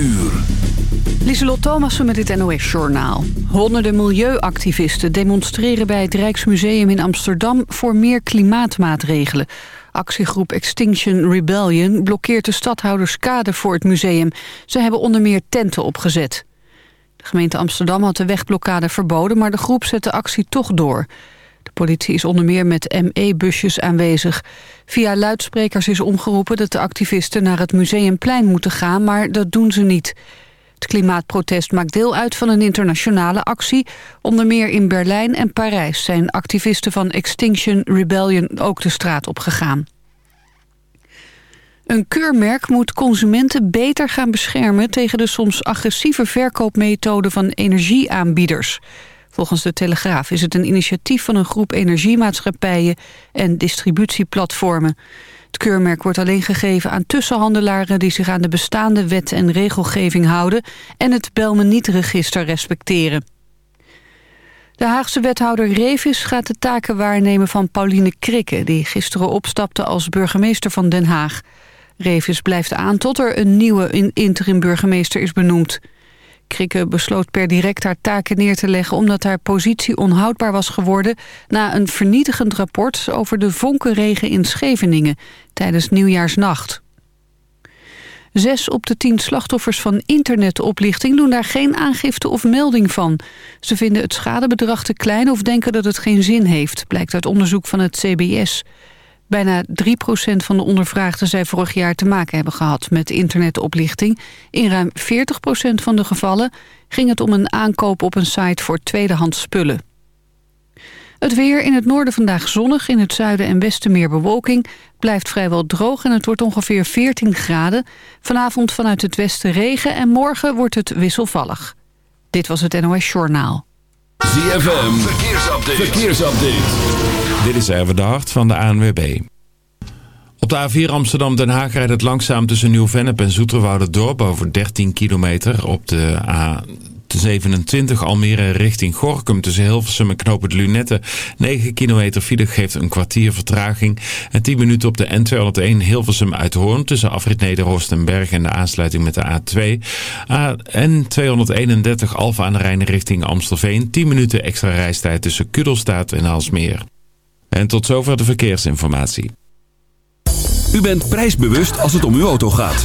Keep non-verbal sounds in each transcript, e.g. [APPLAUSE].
uur. Lieselot Thomassen met het NOS-journaal. Honderden milieuactivisten demonstreren bij het Rijksmuseum in Amsterdam... voor meer klimaatmaatregelen. Actiegroep Extinction Rebellion blokkeert de stadhouderskade voor het museum. Ze hebben onder meer tenten opgezet. De gemeente Amsterdam had de wegblokkade verboden... maar de groep zet de actie toch door. De politie is onder meer met ME-busjes aanwezig. Via luidsprekers is omgeroepen dat de activisten naar het Museumplein moeten gaan... maar dat doen ze niet. Het klimaatprotest maakt deel uit van een internationale actie. Onder meer in Berlijn en Parijs zijn activisten van Extinction Rebellion ook de straat opgegaan. Een keurmerk moet consumenten beter gaan beschermen... tegen de soms agressieve verkoopmethoden van energieaanbieders. Volgens de Telegraaf is het een initiatief van een groep energiemaatschappijen... en distributieplatformen. Het keurmerk wordt alleen gegeven aan tussenhandelaren... die zich aan de bestaande wet en regelgeving houden... en het Belmeniet-register respecteren. De Haagse wethouder Revis gaat de taken waarnemen van Pauline Krikke... die gisteren opstapte als burgemeester van Den Haag. Revis blijft aan tot er een nieuwe interim-burgemeester is benoemd. Krikke besloot per direct haar taken neer te leggen... omdat haar positie onhoudbaar was geworden... na een vernietigend rapport over de vonkenregen in Scheveningen... tijdens Nieuwjaarsnacht. Zes op de tien slachtoffers van internetoplichting doen daar geen aangifte of melding van. Ze vinden het schadebedrag te klein of denken dat het geen zin heeft, blijkt uit onderzoek van het CBS. Bijna 3% van de ondervraagden zei vorig jaar te maken hebben gehad met internetoplichting. In ruim 40% van de gevallen ging het om een aankoop op een site voor tweedehands spullen. Het weer in het noorden vandaag zonnig, in het zuiden en westen meer bewolking. Blijft vrijwel droog en het wordt ongeveer 14 graden. Vanavond vanuit het westen regen en morgen wordt het wisselvallig. Dit was het NOS Journaal. ZFM, verkeersupdate. verkeersupdate. Dit is even de hart van de ANWB. Op de A4 Amsterdam-Den Haag rijdt het langzaam tussen Nieuw-Vennep en Dorp over 13 kilometer. Op de A27 Almere richting Gorkum tussen Hilversum en Knopen Lunette. 9 kilometer file geeft een kwartier vertraging. En 10 minuten op de N201 Hilversum uit Hoorn tussen Afrit Nederhorst en Berg en de aansluiting met de A2. N231 Alfa aan de Rijn richting Amstelveen. 10 minuten extra reistijd tussen Kudelstaat en Alsmeer. En tot zover de verkeersinformatie. U bent prijsbewust als het om uw auto gaat.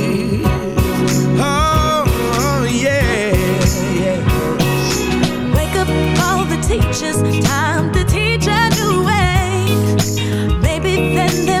Teachers, time to teach a new way. Maybe then they'll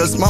Hustlers and shakers. My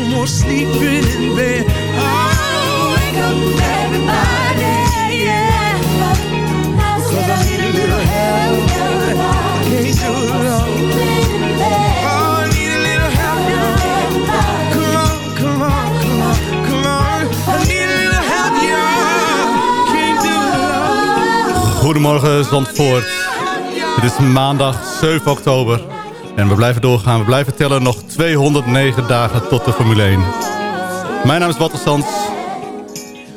More sleeping in bed. Oh, wake up, everybody. Yeah. Cause I need a little help. I can't do it alone. Oh, I need a little help. Come on, come on, come on, come on. I need a little help. Can't do it alone. Goedemorgen Zandvoort. Het is maandag 7 oktober. En we blijven doorgaan. We blijven tellen nog 209 dagen tot de Formule 1. Mijn naam is Walter.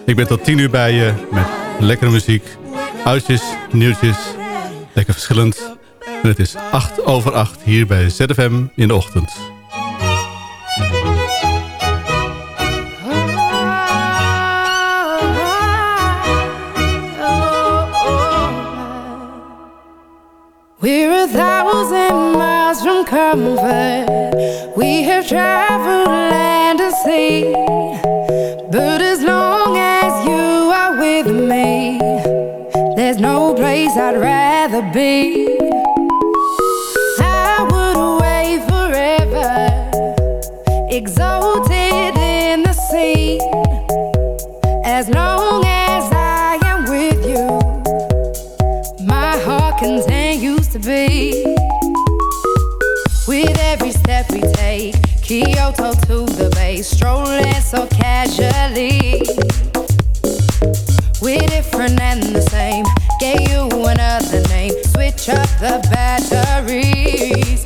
Ik ben tot 10 uur bij je met lekkere muziek. Uitjes, nieuwtjes. Lekker verschillend. En het is 8 over 8 hier bij ZFM in de ochtend. Comfort. We have traveled land and sea. But as long as you are with me, there's no place I'd rather be. I would away forever, exalted in the sea. To the bay, strolling so casually. We're different and the same. Gave you another name. Switch up the batteries.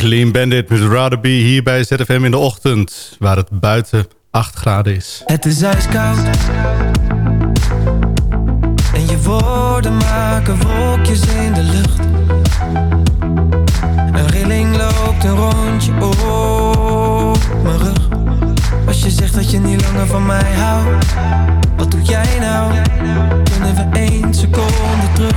Clean Bandit met Rather Be hier bij ZFM in de ochtend. Waar het buiten 8 graden is. Het is ijskoud. En je woorden maken wolkjes in de lucht. Een rilling loopt een rondje op mijn rug. Als je zegt dat je niet langer van mij houdt. Wat doe jij nou? Kunnen we één seconde terug?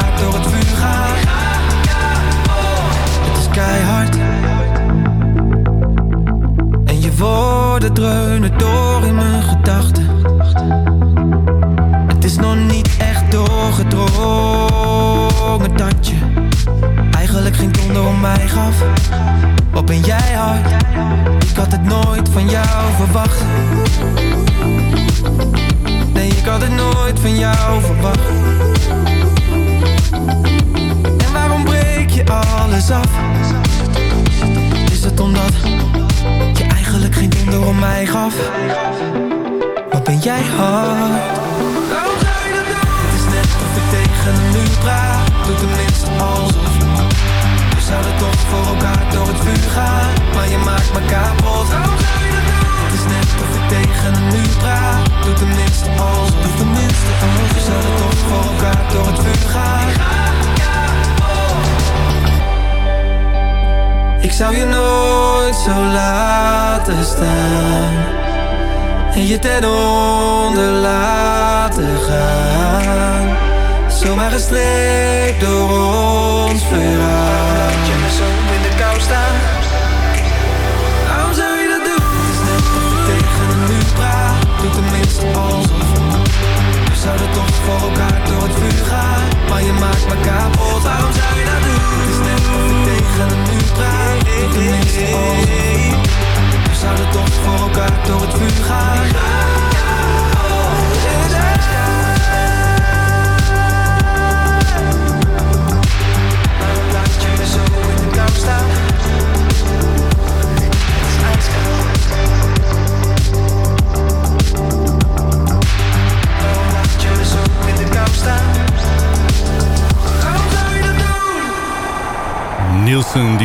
Gestreept door ons verhaal Laat je me zo in de kou staan. Waarom zou je dat doen? Het is net of ik tegen een muur praat. Doe tenminste alsof We zouden toch voor elkaar door het vuur gaan. Maar je maakt me kapot. Waarom zou je dat doen? Het is net of ik tegen een muur praat. Doe tenminste alsof We zouden toch voor elkaar door het vuur gaan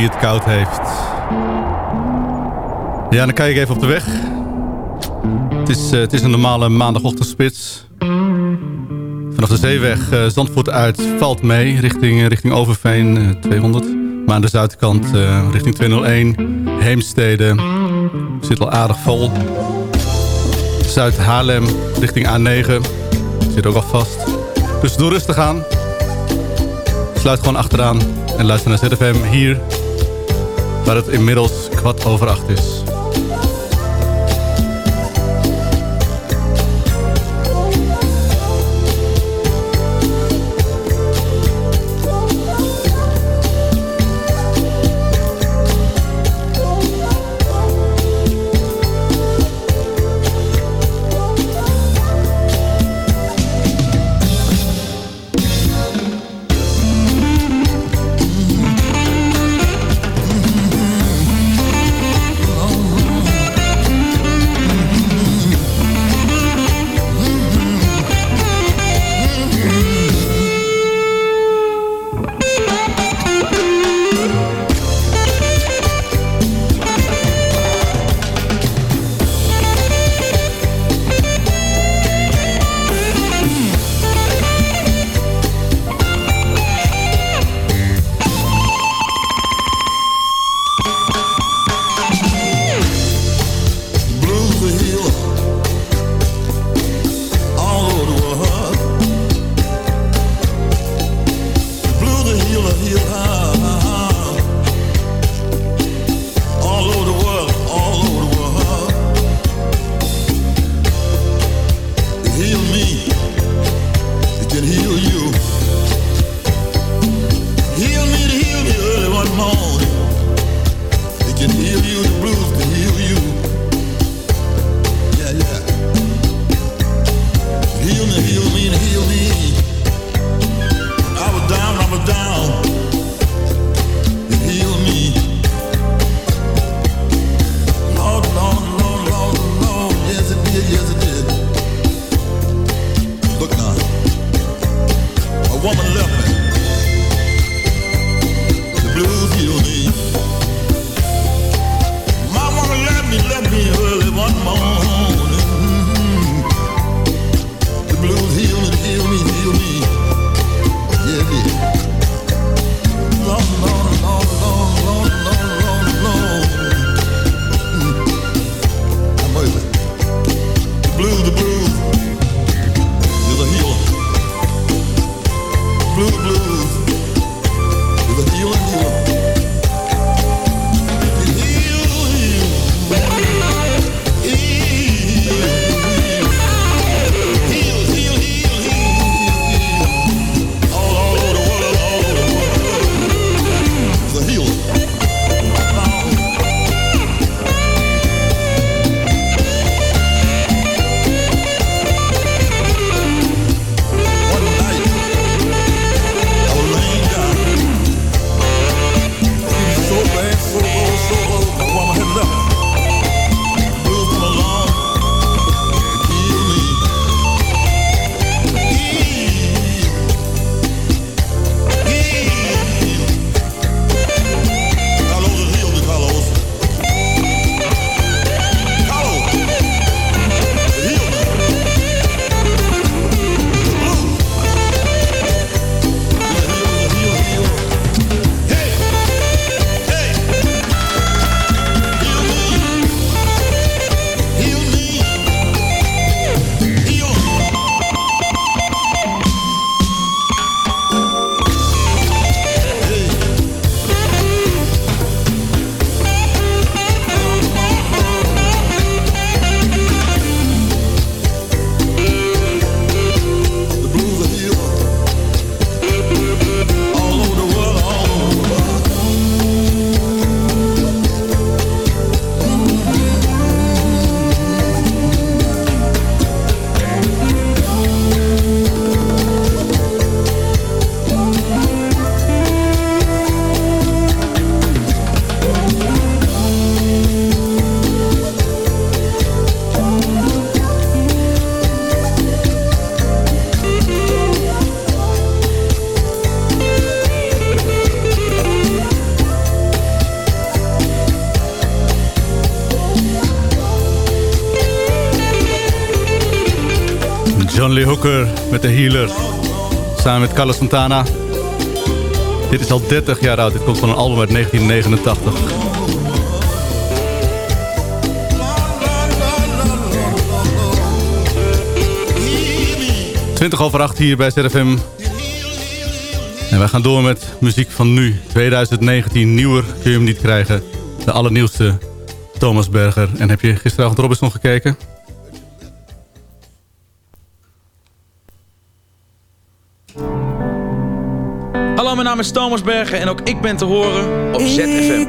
het koud heeft. Ja, dan kijk ik even op de weg. Het is, eh, het is een normale maandagochtendspits. Vanaf de zeeweg eh, Zandvoort uit valt mee richting, eh, richting Overveen eh, 200. Maar aan de zuidkant eh, richting 201 Heemstede zit al aardig vol. Zuid-Haarlem richting A9 zit ook al vast. Dus doe rustig aan. Sluit gewoon achteraan en luister naar ZFM hier... waar het inmiddels kwart over acht is. Met de Healer. Samen met Carlos Santana. Dit is al 30 jaar oud. Dit komt van een album uit 1989. Twintig over 8 hier bij ZFM. En wij gaan door met muziek van nu. 2019, nieuwer kun je hem niet krijgen. De allernieuwste Thomas Berger. En heb je gisteravond Robinson gekeken? naam is Thomas Bergen en ook ik ben te horen op ZFM.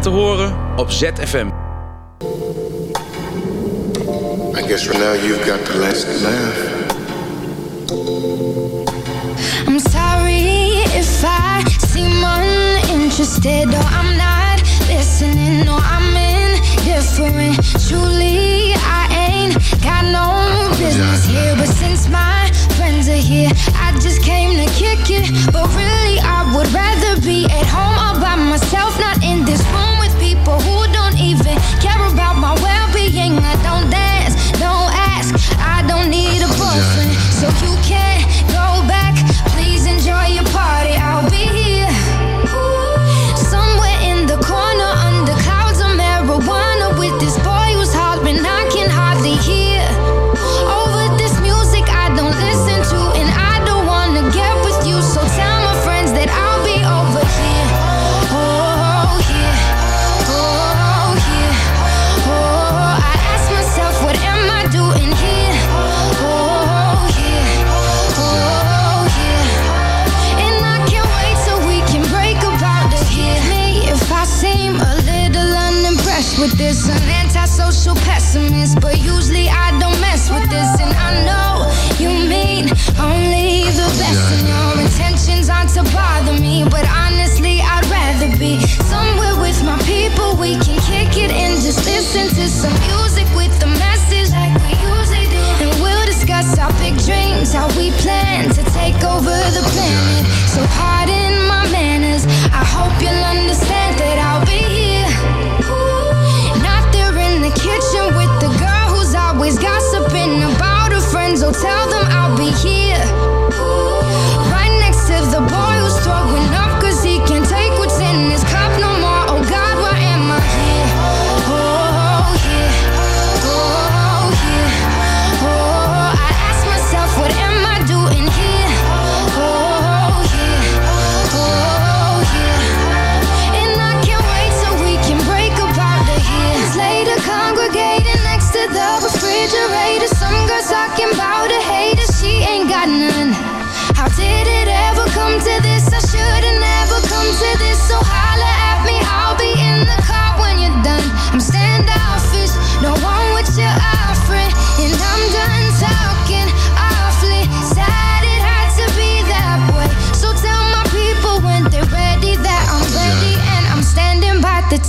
te horen op ZFM.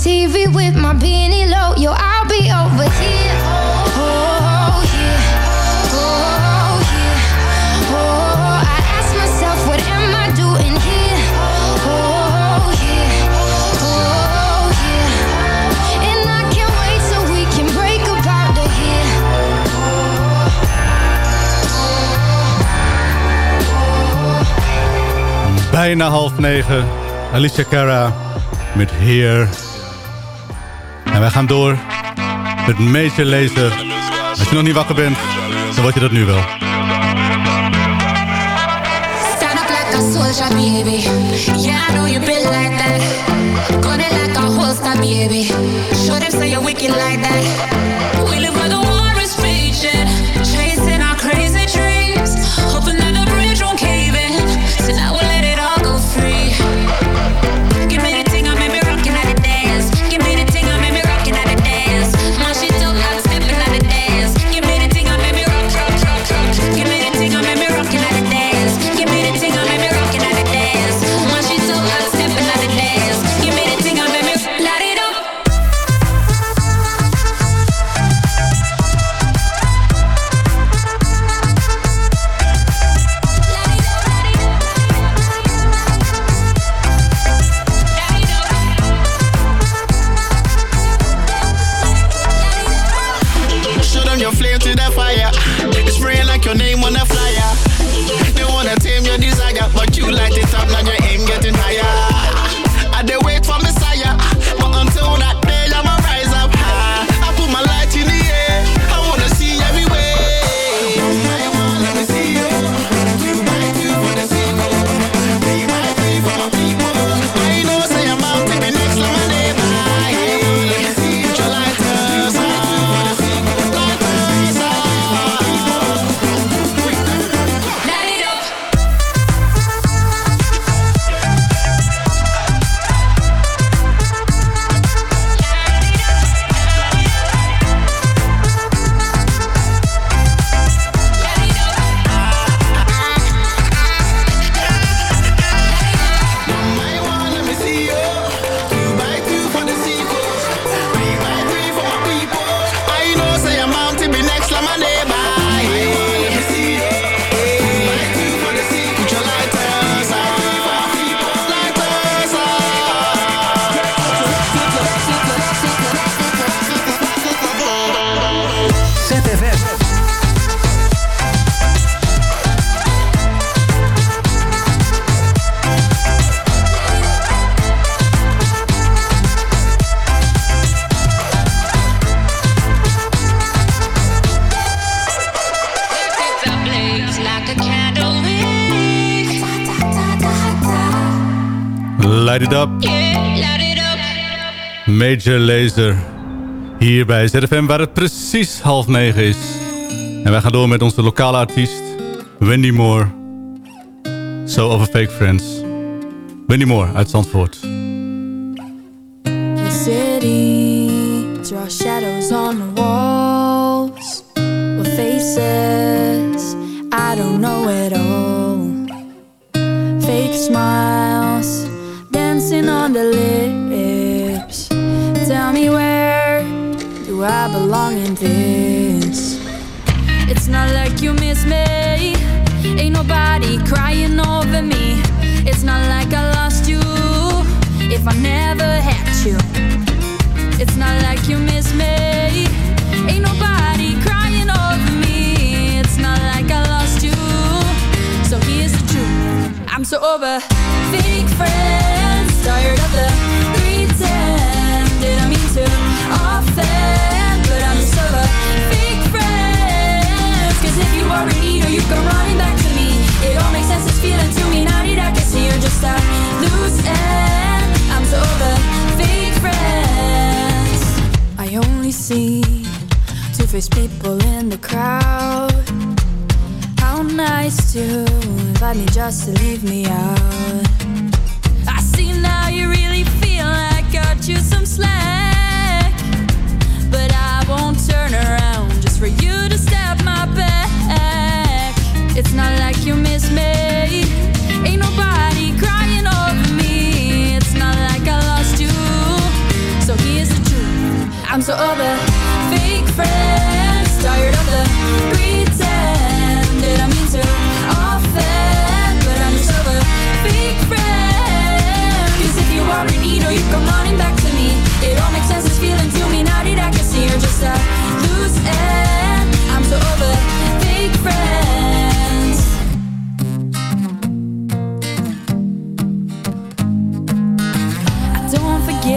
TV with my beanie low. Yo, I'll be over here. Oh, yeah. Oh, yeah. Oh, I ask myself, what am I doing here? Oh, yeah. Oh, yeah. And I can't wait so we can break up out here. Bijna half negen. Alicia Kara met Here. En wij gaan door met meeste lezen. Als je nog niet wakker bent, dan word je dat nu wel. Stand up like a soldier, baby. Yeah, I know you been like that. Gun it like a holster, baby. Show them say you're wicked like that. We live by the Light It Up. Major Laser. Hier bij ZFM waar het precies half negen is. En wij gaan door met onze lokale artiest Wendy Moore. So of a Fake Friends. Wendy Moore uit Zandvoort. The city draws shadows on the walls. With faces I don't know at all. Fake smile. kissing on the lips. Tell me where do I belong in this? It's not like you miss me. Ain't nobody crying over me. It's not like I lost you if I never had you. It's not like you miss me. Ain't nobody crying over me. It's not like I lost you. So here's the truth. I'm so over. Feeling to me. Now that I can see you're just a loose end. I'm so over fake friends. I only see two-faced people in the crowd. How nice to invite me just to leave me out. I see now you really feel I got you some slack. But I won't turn around just for you to stab my back. It's not like you miss me. Ain't nobody crying over me. It's not like I lost you. So here's the truth. I'm so over fake friends. Tired of the pretend. I? But I'm just over fake if you already know you come running back to me, it all makes sense. I can see you're just a loose end. I'm so over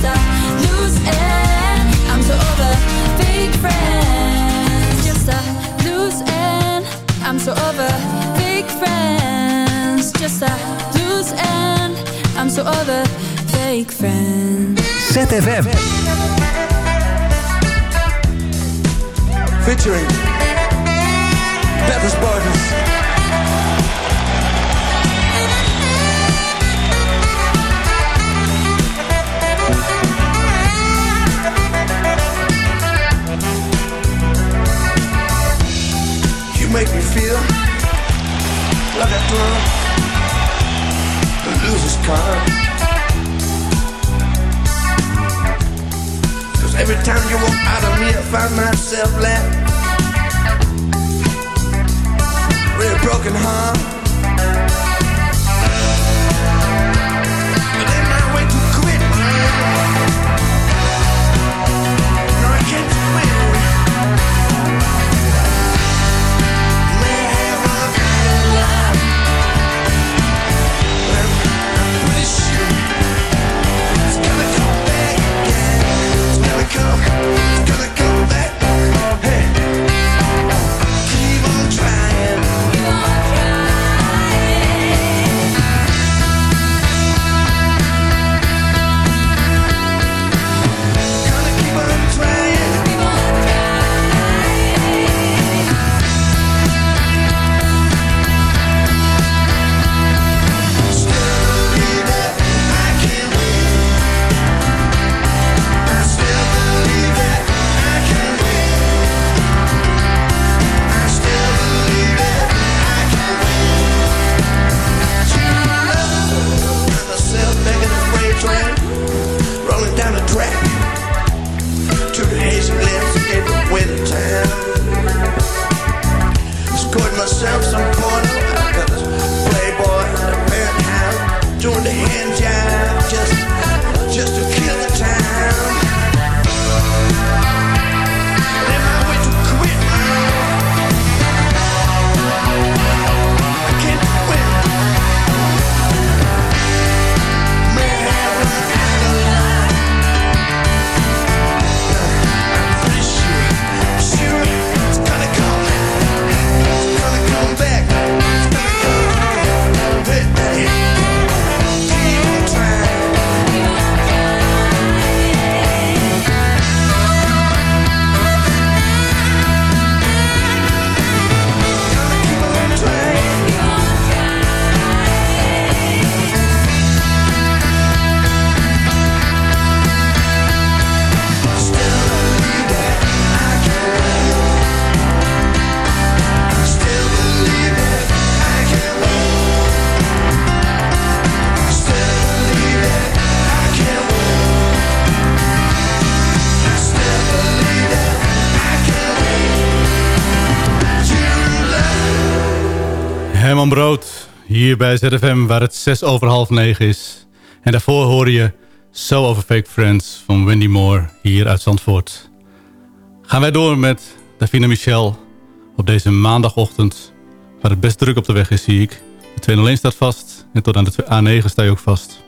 see you're just a loose end. I'm so over fake friends, just a loose end. I'm so over fake friends, just a loose end. I'm so over fake friends. ZFM. featuring Pepper's Partners. Make me feel like a drunk, the loser's card. Cause every time you walk out of me, I find myself left With a broken heart. Hier bij ZFM, waar het 6 over half 9 is. En daarvoor hoor je So Over Fake Friends van Wendy Moore, hier uit Zandvoort. Gaan wij door met Davina Michel op deze maandagochtend, waar het best druk op de weg is, zie ik. De 201 staat vast en tot aan de A9 sta je ook vast.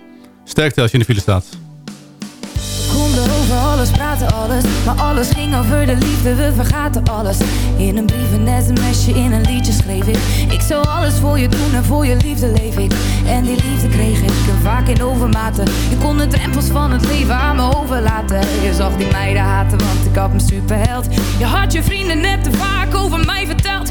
Sterkte als je in de file staat. Konden over alles praten, alles. Maar alles ging over de liefde, we vergaten alles. In een brief, een sms'je, in een liedje schreef ik. Ik zou alles voor je doen en voor je liefde leef ik. En die liefde kreeg ik en vaak in overmaten. Je kon de drempels van het leven aan me overlaten. Je zag die meiden haten, want ik had mijn superheld. Je had je vrienden net te vaak over mij verteld.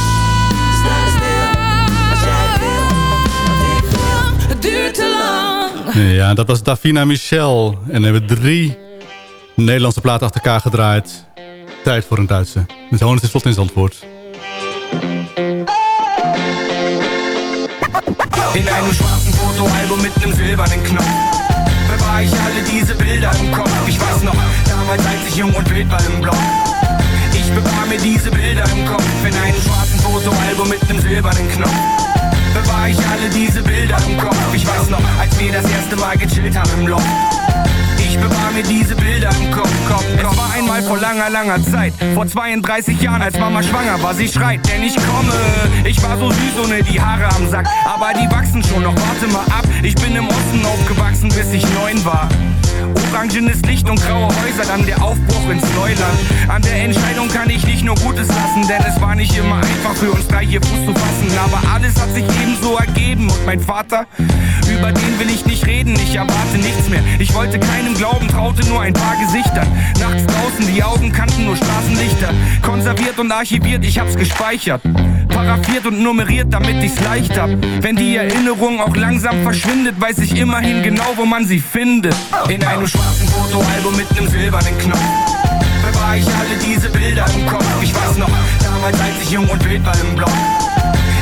Duurt te lang. Ja, dat was Davina Michel. En we hebben drie Nederlandse platen achter elkaar gedraaid. Tijd voor een Duitse. Met Honest is Slot in Zandvoort. In einem schwarzen Fotoalbum mit einem silbernen Knopf Bewahre ich alle diese Bilder im Kopf Ich weiß noch, damals als ich jung und wild war im Block Ich bewahre mir diese Bilder im Kopf In einem schwarzen Fotoalbum mit einem silbernen Knopf Bewahre ich alle diese Bilder im Kopf Ich weiß noch, als wir das erste Mal gechillt haben im Loft ich bewahre mir diese Bilder im Kopf, Kopf, Kopf. Es war einmal vor langer, langer Zeit. Vor 32 Jahren, als Mama schwanger war, sie schreit, denn ich komme. Ich war so süß ohne die Haare am Sack. Aber die wachsen schon noch, warte mal ab. Ich bin im Osten aufgewachsen, bis ich neun war. Orangenes Licht und graue Häuser, dann der Aufbruch ins Neuland. An der Entscheidung kann ich nicht nur Gutes lassen, denn es war nicht immer einfach für uns drei hier Fuß zu fassen. Aber alles hat sich ebenso ergeben und mein Vater, über den will ich nicht reden, ich erwarte nichts mehr. Ich wollte keinem glauben, traute nur ein paar Gesichtern. Nachts draußen, die Augen kannten nur Straßenlichter. Konserviert und archiviert, ich hab's gespeichert. Paraphiert und nummeriert, damit ich's leicht hab. Wenn die Erinnerung auch langsam verschwindet, weiß ich immerhin genau, wo man sie findet. In einem schwarzen Fotoalbum mit nem silbernen Knopf. Bewahre ich alle diese Bilder im Kopf. Ich weiß noch, damals als ich jung und wild war im Block.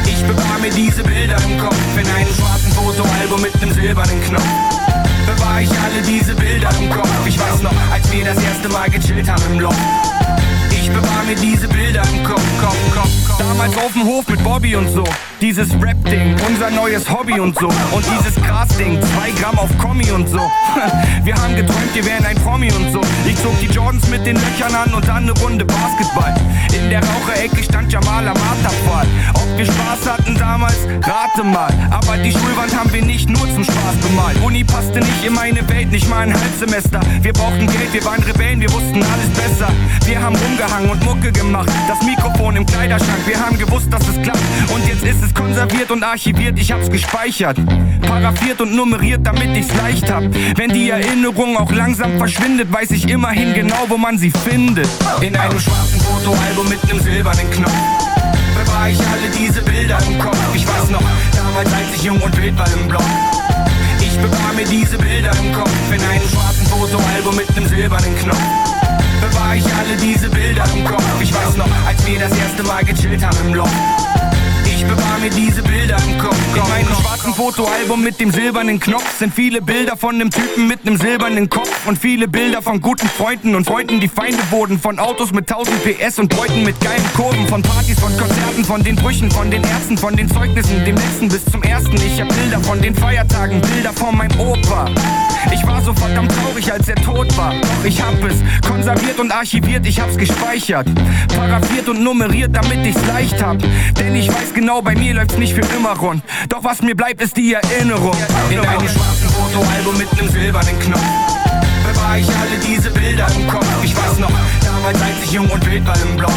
Ich bewahre mir diese Bilder im Kopf. In einem schwarzen Fotoalbum mit nem silbernen Knopf. Bewahre ich alle diese Bilder im Kopf. Ich weiß noch, als wir das erste Mal gechillt haben im Loft. Ich bewahre mir diese Bilder im Kopf, Kopf, Kopf, Kopf. Damals auf dem Hof mit Bobby und so. Dieses Rap-Ding, unser neues Hobby und so. Und dieses Gras-Ding, zwei Gramm auf Kommi und so. [LAUGHS] Wir haben geträumt, wir wären ein Promi und so. Ich zog die Jordans mit den Löchern an und dann eine Runde Basketball. In der Raucherecke stand Jamal am Marterpfahl. Ob wir Spaß hatten damals, rate mal. Aber die Schulwand haben wir nicht nur zum Spaß bemalt. Uni passte nicht in meine Welt, nicht mal ein Halbsemester. Wir brauchten Geld, wir waren Rebellen, wir wussten alles besser. Wir haben rumgehangen und Mucke gemacht. Das Mikrofon im Kleiderschrank, wir haben gewusst, dass es klappt. Und jetzt ist es konserviert und archiviert, ich hab's gespeichert. Paraphiert und nummeriert, damit ich's leicht hab. Wenn die Erinnerung auch langsam verschwindet, weiß ich immerhin genau, wo man sie findet. In einem schwarzen Fotoalbum mit nem silbernen Knopf. Bewahre ich alle diese Bilder im Kopf. Ich weiß noch, damals als ich jung und wild war im Block. Ich bewahre Fotoalbum mit nem silbernen Knopf. Bewahr ich alle diese Bilder im Kopf. Ich weiß noch, als wir das erste Mal gechillt haben im Loch. Ich bewahr mir diese Bilder im Kopf. Fotoalbum mit dem silbernen Knopf sind viele Bilder von nem Typen mit nem silbernen Kopf und viele Bilder von guten Freunden und Freunden, die Feinde wurden. Von Autos mit 1000 PS und Beuten mit geilen Kurven. Von Partys, von Konzerten, von den Brüchen, von den Ärzten, von den Zeugnissen, dem letzten bis zum ersten. Ich hab Bilder von den Feiertagen, Bilder von meinem Opa. Ich war so verdammt traurig, als er tot war. Doch ich hab es konserviert und archiviert, ich hab's gespeichert. Paraphiert und nummeriert, damit ich's leicht hab. Denn ich weiß genau, bei mir läuft's nicht für immer rund. Doch was mir bleibt, ist die Erinnerung. In einem schwarzen Fotoalbum mit nem silbernen Knopf. Bewahr ich alle diese Bilder im Kopf. Ich weiß noch, damals als ich jung und wild war im Block.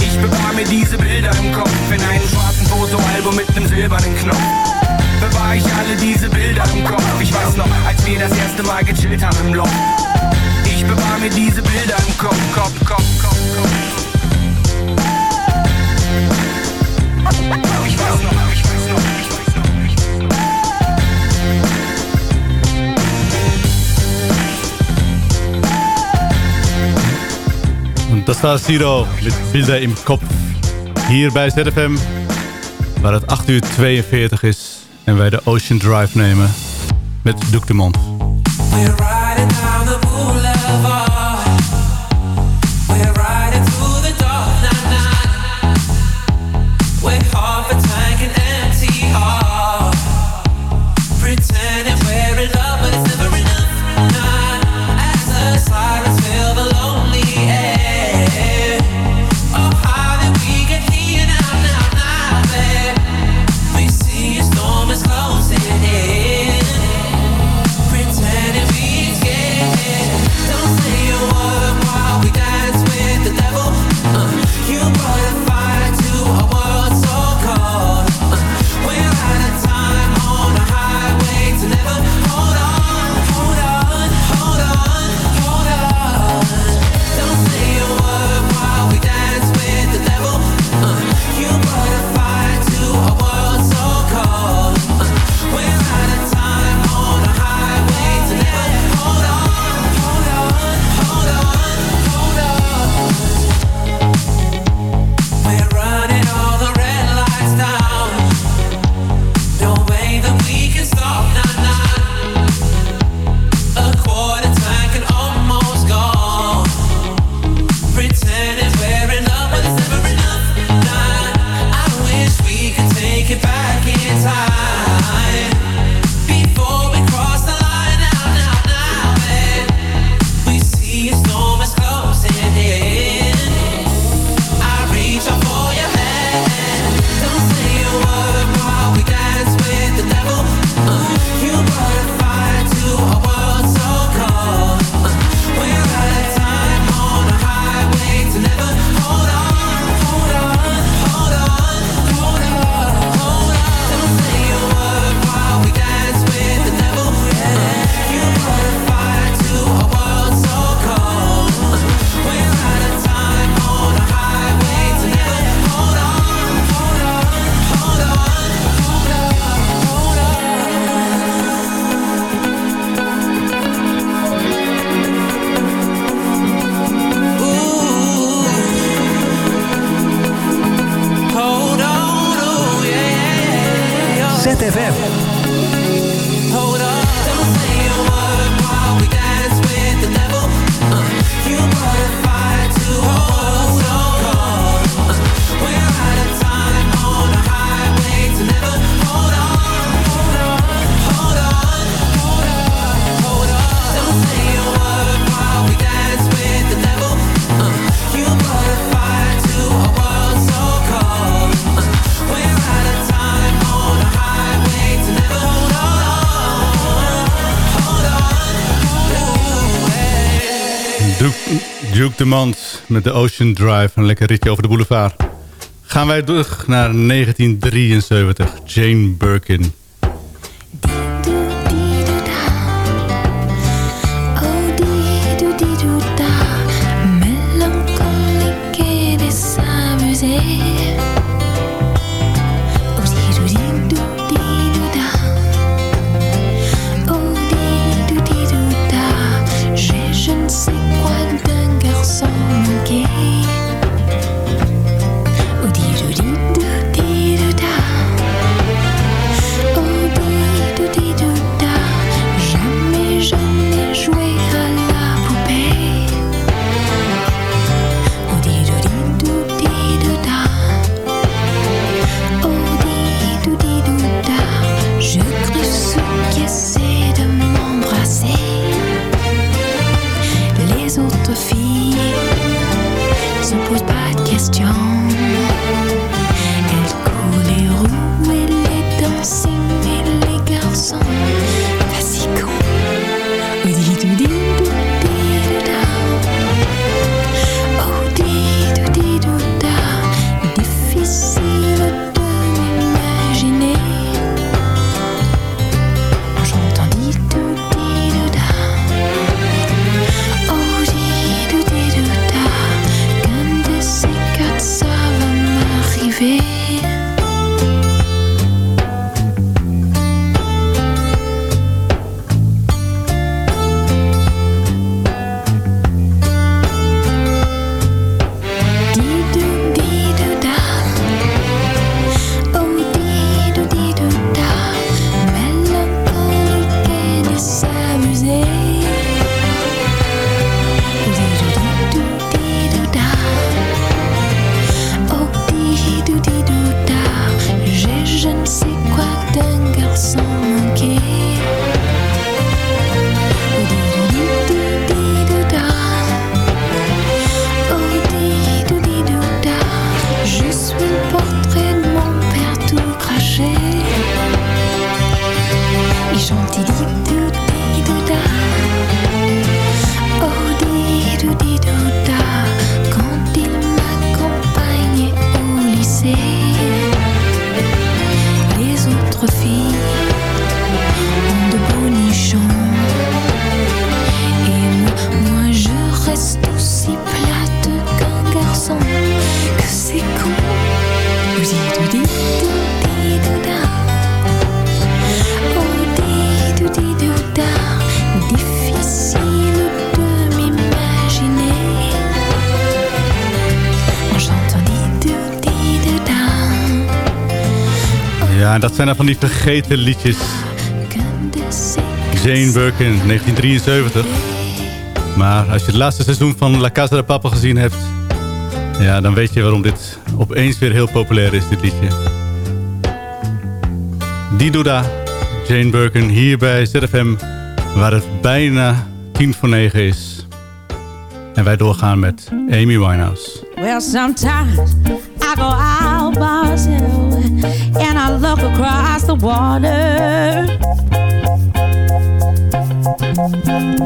Ich bewahr mir diese Bilder im Kopf. In einem schwarzen Fotoalbum mit nem silbernen Knopf bewahr ich alle diese Bilder im Kopf. Ich weiß noch, als wir das erste Mal gechillt haben im Loch. Ich bewahr mir diese Bilder im Kopf, Kopf, Kopf, Kopf, Kopf. Ich weiß noch, Das war Siro mit Bilder im Kopf. Hier bij ZFM, waar het 8 uur 42 is. En wij de Ocean Drive nemen met Duke de Mont. ZFM. Hold on, Duke de Mans met de Ocean Drive. Een lekker ritje over de boulevard. Gaan wij terug naar 1973. Jane Birkin. Van die vergeten liedjes. Jane Birkin, 1973. Maar als je het laatste seizoen van La Casa de Papel gezien hebt... Ja, dan weet je waarom dit opeens weer heel populair is, dit liedje. Didoda, Jane Birkin, hier bij ZFM... waar het bijna tien voor negen is. En wij doorgaan met Amy Winehouse. Well, sometimes I go out and I look across the water.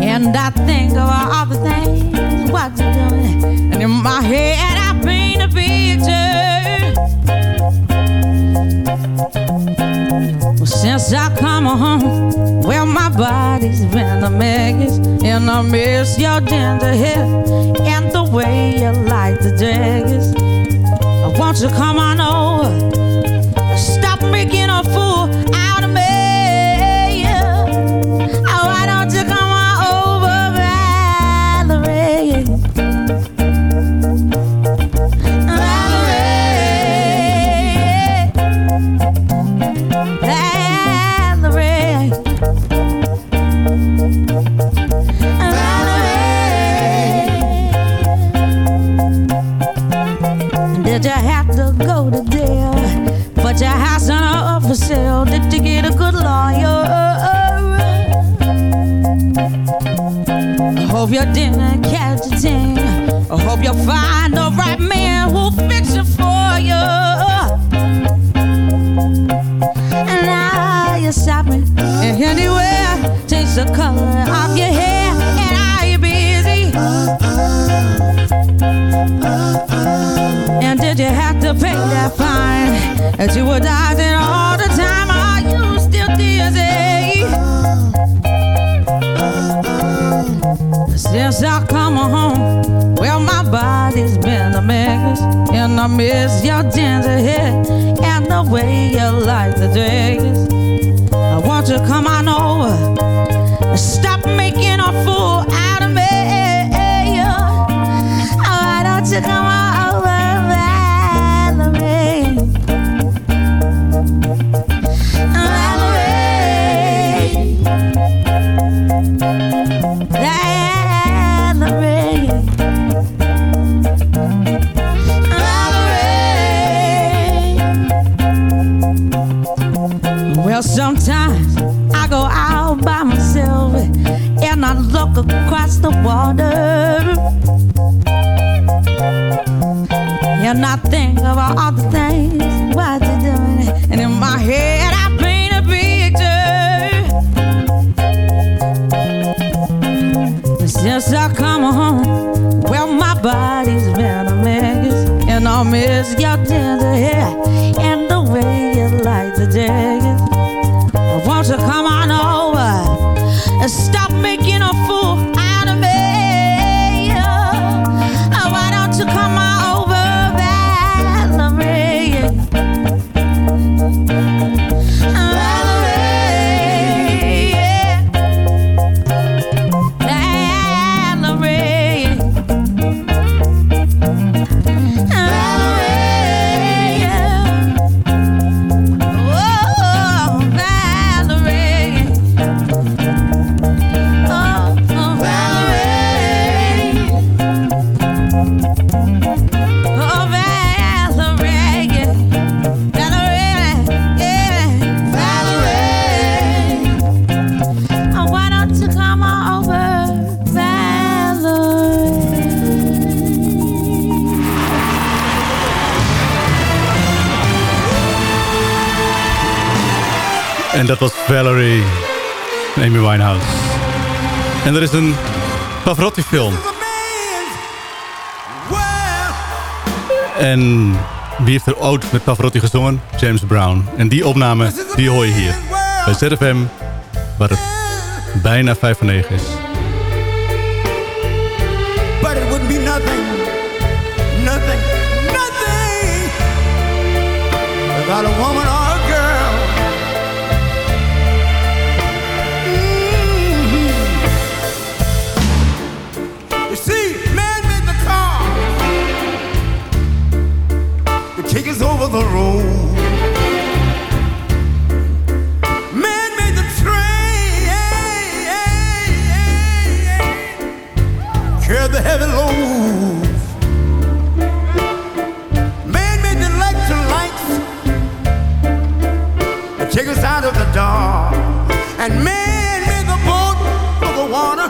And I think of all the things what you're doing. And in my head, I paint a picture. Well, since I come home, well, my body's been a mess. And I miss your ginger hair and the way you like the dress. I want you come on over enough fool. Hope you didn't catch a thing. I hope you find the right man who'll fix it for you. And now you're shopping anywhere. Change the color of your hair. And are you busy? And did you have to pay that fine that you were dodging all miss your ginger hair and the way you like the dress. I think about all the things what you're doing. And in my head, I paint a picture. Since I come home, well, my body's been a mess. And I miss your tender hair Valerie. Amy Winehouse. En er is een Pavarotti film. En wie heeft er ooit met Pavarotti gezongen? James Brown. En die opname, die hoor je hier. Bij ZFM, waar het bijna 5 van 9 is. But a woman the road. Man made the train, carry the heavy loads. Man made the electric lights to take us out of the dark. And man made the boat for the water.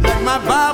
Like my Bible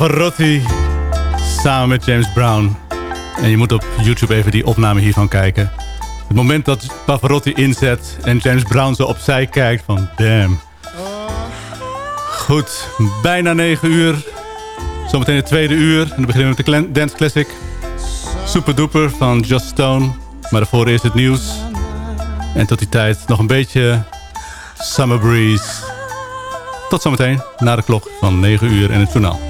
Pavarotti samen met James Brown. En je moet op YouTube even die opname hiervan kijken. Het moment dat Pavarotti inzet en James Brown zo opzij kijkt van damn. Goed, bijna 9 uur. Zometeen het tweede uur. En dan beginnen we met de Dance Classic. Super Duper van Just Stone. Maar daarvoor eerst het nieuws. En tot die tijd nog een beetje Summer Breeze. Tot zometeen, na de klok van 9 uur en het journaal.